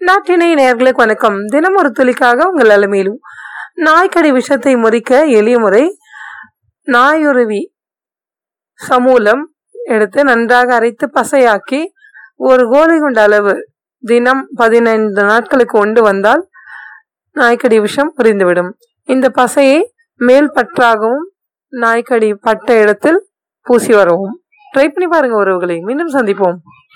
நாட்டினை நேர்களுக்கு வணக்கம். தினம் ஒரு துளிக்காக உங்கள் அலமையிலும் நாய்க்கடி விஷத்தை முறிக்க எளிய முறை நாயுருவி சமூலம் எடுத்து நன்றாக அரைத்து பசையாக்கி ஒரு கோலி குண்டு அளவு தினம் பதினைந்து நாட்களுக்கு கொண்டு வந்தால் நாய்க்கடி விஷம் புரிந்துவிடும் இந்த பசையை மேல் பற்றாகவும் நாய்க்கடி பட்ட இடத்தில் பூசி வரவும். ட்ரை பண்ணி பாருங்க உறவுகளை. மீண்டும் சந்திப்போம்.